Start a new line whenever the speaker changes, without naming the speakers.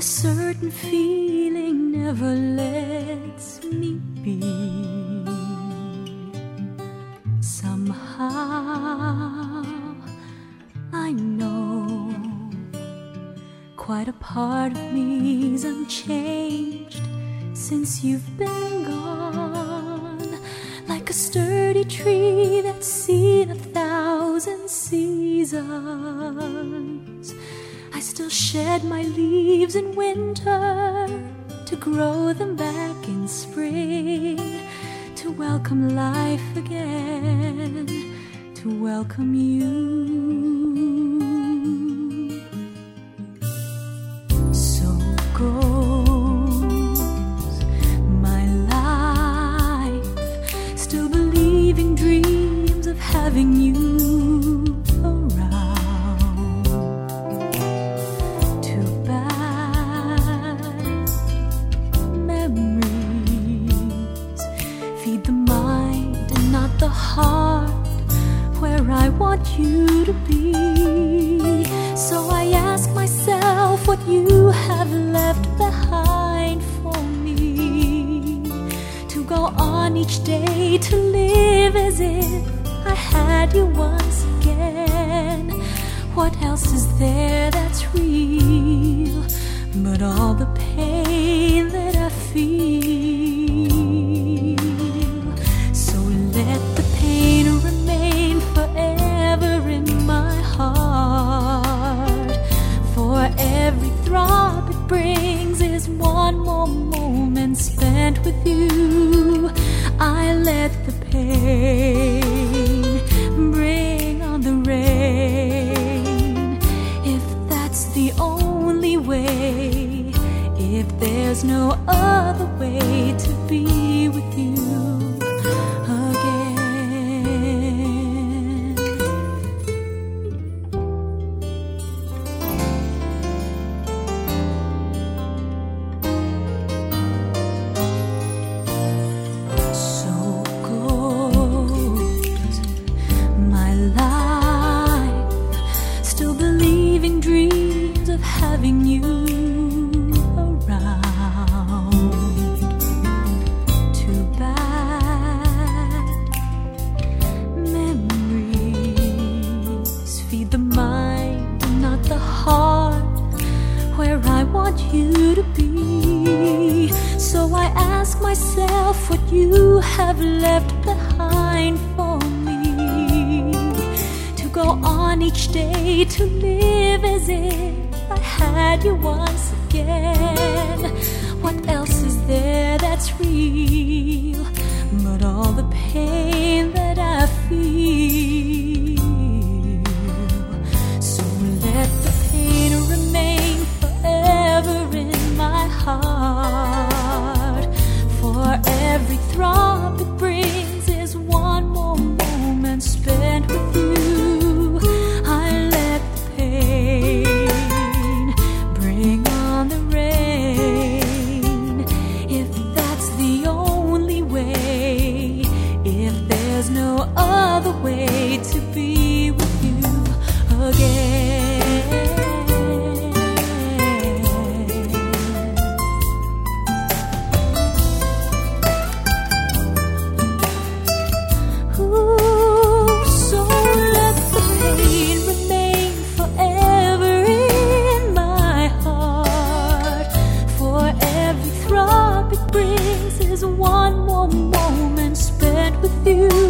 a certain feeling never lets me be. Somehow I know quite a part of me's unchanged since you've been gone. Like a sturdy tree that's seen a thousand seasons. I still shed my leaves in winter to grow them back in spring, to welcome life again, to welcome you. Feed the mind and not the heart where I want you to be. So I ask myself what you have left behind for me. To go on each day to live as if I had you once again. What else is there that's real but all the pain that I feel? Let the pain bring on the rain. If that's the only way, if there's no other way to be having you around. Too bad memories feed the mind and not the heart where I want you to be. So I ask myself what you have left behind for me. To go on each day to live as if I had you once again. What else is there that's real but all the pain no other way to be with you again. Ooh, so let the pain remain forever in my heart. For every throb it brings is one more moment spent with you.